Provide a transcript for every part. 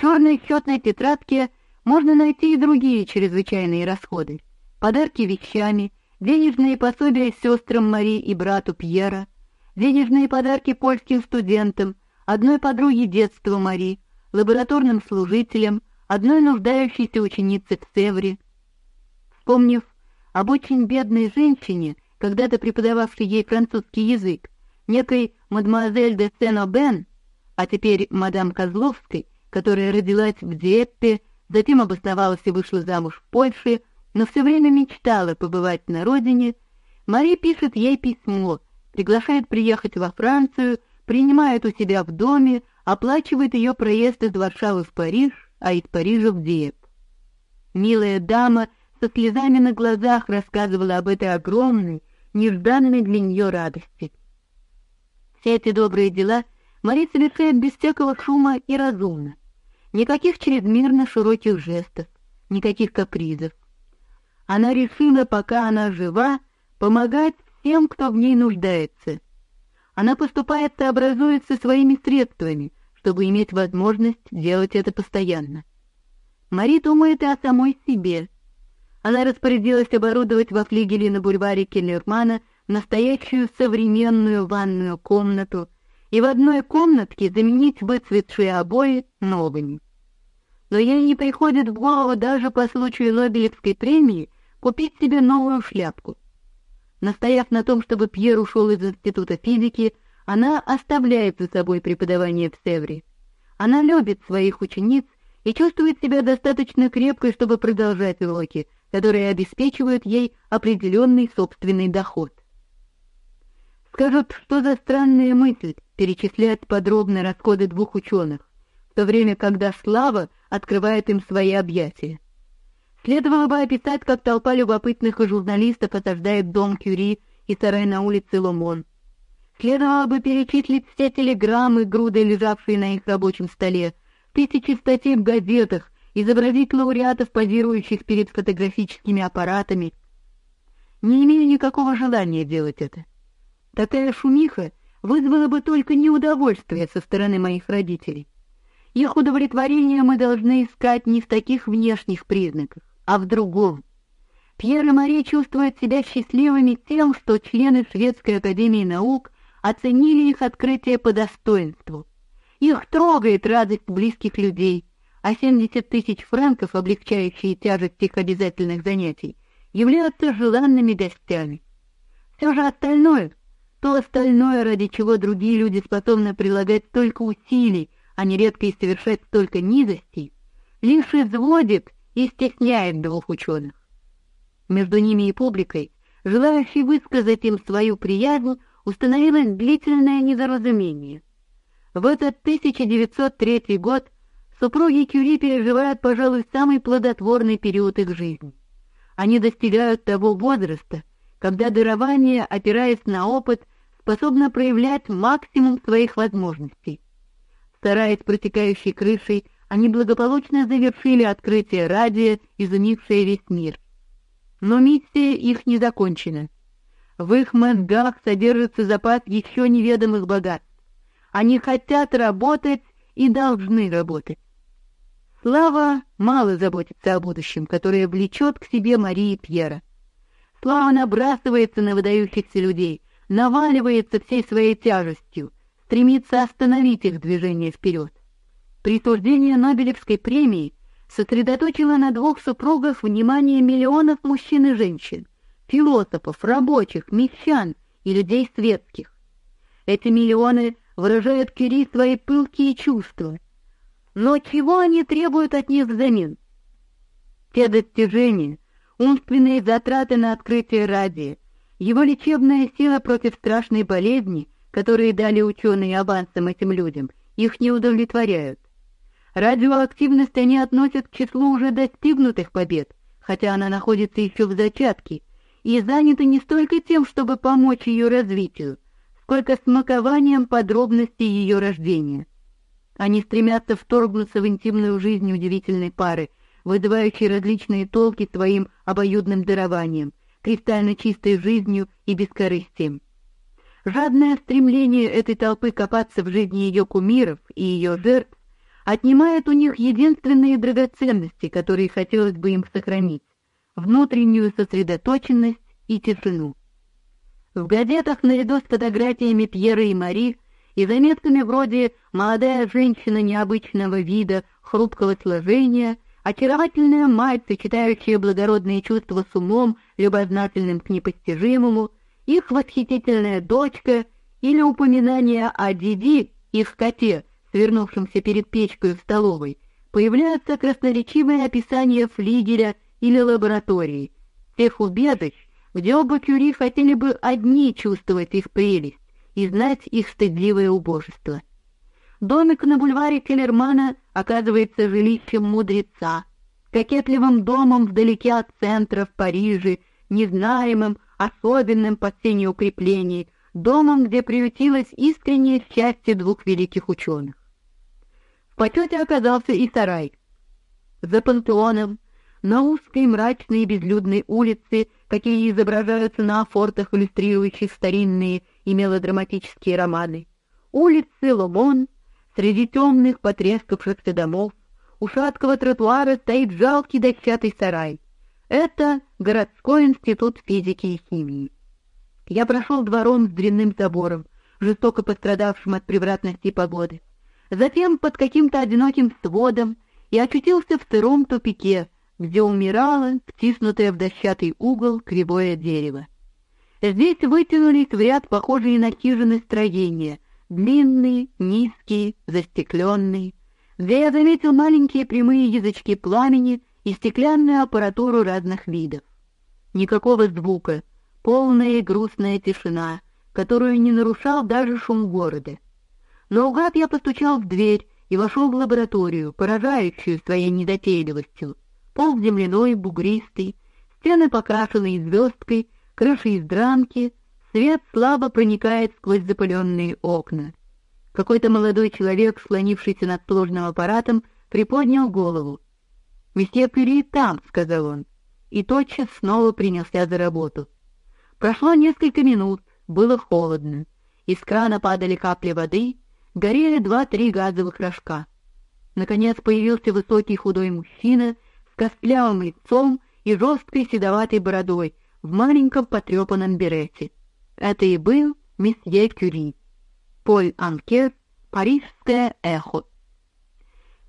Черной счетной тетрадке можно найти и другие чрезвычайные расходы. Подарки вещами, денежные пособия сестрам Мари и брату Пьера, денежные подарки польским студентам, одной подруге детства Мари, лабораторным служителям, одной нуждающейся ученице в Севре. Вспомнив об очень бедной женщине, когда-то преподававшей ей французский язык, некой мадемуазель де Сен-Обен, а теперь мадам Козловской, которая родилась в Диеппе, затем обосновалась и вышла замуж в Польше, но все время мечтала побывать на родине, Мари пишет ей письмо, приглашает приехать во Францию, принимает у себя в доме, оплачивает ее проезд из Варшавы в Париж, а из Парижа в Диеп. Милая дама со слезами на глазах рассказывала об этой огромной, нежданной для нее радости. Все эти добрые дела Мари совершает без всякого шума и разумно. Никаких чрезмерно широких жестов, никаких капризов. Она решила, пока она жива, помогать всем, кто в ней нуждается. Она поступает сообразуясь со своими средствами, чтобы иметь возможность делать это постоянно. Мари думает и о самой себе. Она распорядилась оборудовать во флигеле на бульваре Келлермана настоящую современную ванную комнату и в одной комнатке заменить выцветшие обои новыми. Но ей не приходит в голову даже по случаю Нобелевской премии купить себе новую шляпку. Настояв на том, чтобы Пьер ушел из института физики, она оставляет за собой преподавание в Севре. Она любит своих учениц и чувствует себя достаточно крепкой, чтобы продолжать уроки, которые обеспечивают ей определенный собственный доход. Скажут, что за странная мысль перечислять подробно расходы двух ученых, в то время, когда слава открывает им свои объятия. Следовало бы описать, как толпа любопытных и журналистов осаждает дом Кюри и сарай на улице Ломон. Следовало бы перечислить все телеграммы, груды, лежавшие на их рабочем столе, тысячи статей в газетах, изобразить лауреатов, позирующих перед фотографическими аппаратами. Не имею никакого желания делать это. Такая шумиха вызвала бы только неудовольствие со стороны моих родителей. Их удовлетворение мы должны искать не в таких внешних признаках, а в другом. Пьер и Мари чувствуют себя счастливыми тем, что члены Шведской академии наук оценили их открытие по достоинству. Их трогает радость близких людей, а 70 тысяч франков, облегчающие тяжесть их обязательных занятий, являются желанными гостями. Все же остальное то остальное, ради чего другие люди способны прилагать столько усилий, а нередко и совершать столько низостей, лишь изводит и стесняет двух ученых. Между ними и публикой, желающей высказать им свою приязнь, установилось длительное недоразумение. В этот 1903 год супруги Кюри переживают, пожалуй, самый плодотворный период их жизни. Они достигают того возраста, когда дарование, опираясь на опыт, способно проявлять максимум своих возможностей. Стараясь протекающей крышей, они благополучно завершили открытие радио, изумившее весь мир. Но миссия их не закончена. В их мозгах содержится запас еще неведомых богатств. Они хотят работать и должны работать. Слава мало заботится о будущем, которое влечет к себе Марии Пьера. Слава набрасывается на выдающихся людей, наваливается всей своей тяжестью, стремится остановить их движение вперед. Присуждение Нобелевской премии сосредоточило на двух супругах внимание миллионов мужчин и женщин, философов, рабочих, мещан и людей светских. Эти миллионы выражают Кюри свои пылкие чувства. Но чего они требуют от них взамен? Те достижения, умственные затраты на открытие радия, его лечебная сила против страшной болезни, которые дали ученые авансом этим людям, их не удовлетворяют. Радиоактивность они относят к числу уже достигнутых побед, хотя она находится еще в зачатке, и заняты не столько тем, чтобы помочь ее развитию, сколько смакованием подробностей ее рождения. Они стремятся вторгнуться в интимную жизнь удивительной пары, вызывающей различные толки своим обоюдным дарованием, кристально чистой жизнью и бескорыстием. Жадное стремление этой толпы копаться в жизни ее кумиров и ее жертв отнимает у них единственные драгоценности, которые хотелось бы им сохранить — внутреннюю сосредоточенность и тишину. В газетах наряду с фотографиями Пьера и Мари и заметками вроде «Молодая женщина необычного вида, хрупкого сложения», «Очаровательная мать, сочетающая благородные чувства с умом, любознательным к непостижимому», «Их восхитительная дочка» или упоминание о Диди, их коте, свернувшемся перед печкой в столовой, появляются красноречивые описания флигеля или лаборатории, тех убежищ, где оба Кюри хотели бы одни чувствовать их прелесть и знать их стыдливое убожество. Домик на бульваре Келлермана оказывается жилищем мудреца, кокетливым домом вдалеке от центра в Париже, незнаемым, особенным под сенью укреплений, домом, где приютилось искреннее счастье двух великих ученых. В почете оказался и сарай. За пантеоном, на узкой мрачной и безлюдной улице, какие изображаются на фортах, иллюстрирующих старинные и мелодраматические романы. Улицы Ломон, среди темных потрескавшихся домов, у шаткого тротуара стоит жалкий дощатый сарай. Это городской институт физики и химии. Я прошел двором с длинным забором, жестоко пострадавшим от превратности погоды. Затем под каким-то одиноким сводом и очутился в сыром тупике, где умирало, втиснутое в дощатый угол, кривое дерево. Здесь вытянулись в ряд похожие на хижины строения, длинные, низкие, застекленные, где я заметил маленькие прямые язычки пламени и стеклянную аппаратуру разных видов. Никакого звука, полная и грустная тишина, которую не нарушал даже шум города. Наугад я постучал в дверь и вошел в лабораторию, поражающую своей недотейливостью. Пол земляной, бугристый, стены покрашены звездкой, крыша из дранки, свет слабо проникает сквозь запыленные окна. Какой-то молодой человек, склонившийся над сложным аппаратом, приподнял голову. «Месье Кюри там», — сказал он, и тотчас снова принялся за работу. Прошло несколько минут, было холодно. Из крана падали капли воды, горели два-три газовых рожка. Наконец появился высокий худой мужчина с костлявым лицом и жесткой седоватой бородой в маленьком потрепанном берете. Это и был месье Кюри. Поль Анкер, Парижское эхо.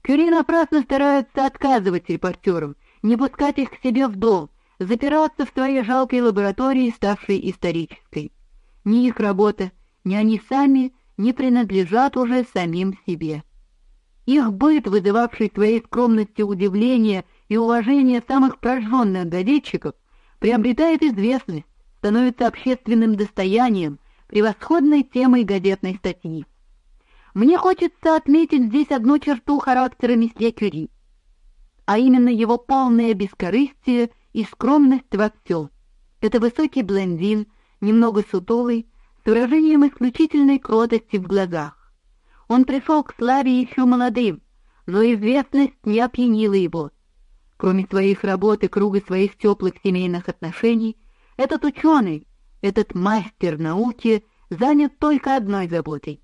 Кюри напрасно старается отказывать репортерам, не пускать их к себе в дом, запираться в своей жалкой лаборатории, ставшей исторической. Ни их работа, ни они сами не принадлежат уже самим себе. Их быт, вызывавший своей скромностью удивление и уважение самых прожженных газетчиков, приобретает известность, становится общественным достоянием, превосходной темой газетной статьи. Мне хочется отметить здесь одну черту характера месье Кюри, а именно его полное бескорыстие и скромность во всем. Это высокий блондин, немного сутулый, с выражением исключительной кротости в глазах. Он пришел к славе еще молодым, но известность не опьянила его. Кроме своих работ и круга своих теплых семейных отношений, этот ученый, этот мастер науки занят только одной заботой.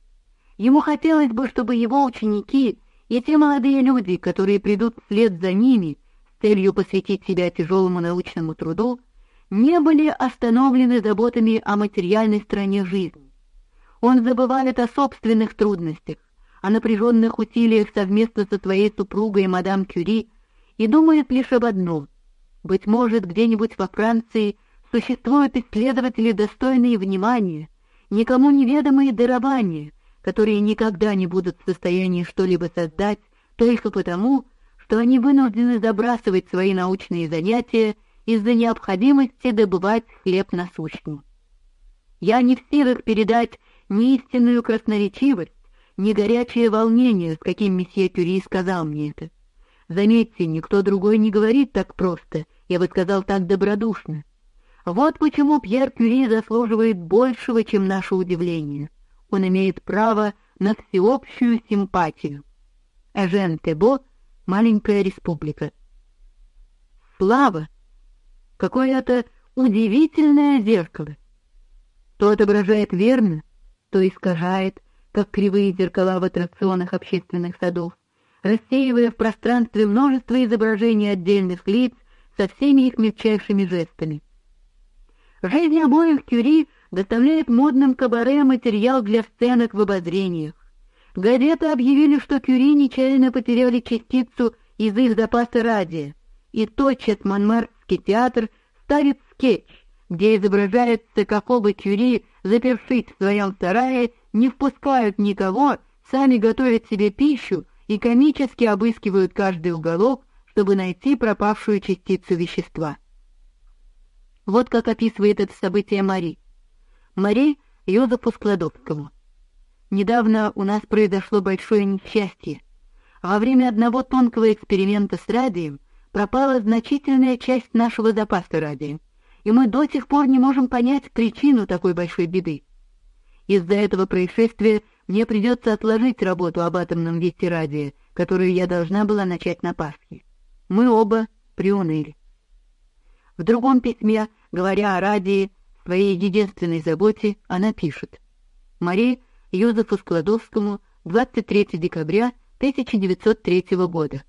Ему хотелось бы, чтобы его ученики и те молодые люди, которые придут вслед за ними, целью посвятить себя тяжелому научному труду, не были остановлены заботами о материальной стороне жизни. Он забывает о собственных трудностях, о напряженных усилиях совместно со своей супругой мадам Кюри и думает лишь об одном: быть может, где-нибудь во Франции существуют исследователи достойные внимания, никому неведомые дарования, которые никогда не будут в состоянии что-либо создать только потому, что они вынуждены забрасывать свои научные занятия из-за необходимости добывать хлеб насущный. Я не в силах передать ни истинную красноречивость, ни горячее волнение, с каким месье Кюри сказал мне это. Заметьте, никто другой не говорит так просто, я бы сказал так добродушно. Вот почему Пьер Кюри заслуживает большего, чем наше удивление. Он имеет право на всеобщую симпатию. Эжен Тебо маленькая республика. Слава! Какое-то удивительное зеркало. То отображает верно, то искажает, как кривые зеркала в аттракционах общественных садов, рассеивая в пространстве множество изображений отдельных лиц со всеми их мельчайшими жестами. Жизнь обоих Кюри доставляет модным кабаре материал для сценок в обозрениях. Газеты объявили, что Кюри нечаянно потеряли частицу из их запаса радия, и тотчас Монмартский театр ставит скетч, где изображается, как оба Кюри, запершись в своем сарае, не впускают никого, сами готовят себе пищу и комически обыскивают каждый уголок, чтобы найти пропавшую частицу вещества. Вот как описывает это событие Мари. Мари Йозефу Складовскому. Недавно у нас произошло большое несчастье. Во время одного тонкого эксперимента с радием пропала значительная часть нашего запаса радия, и мы до сих пор не можем понять причину такой большой беды. Из-за этого происшествия мне придется отложить работу об атомном вести которую я должна была начать на Пасхе. Мы оба приуныли. В другом письме, говоря о радии, своей единственной заботе, она пишет. Марии Юзефу Складовскому 23 декабря 1903 года.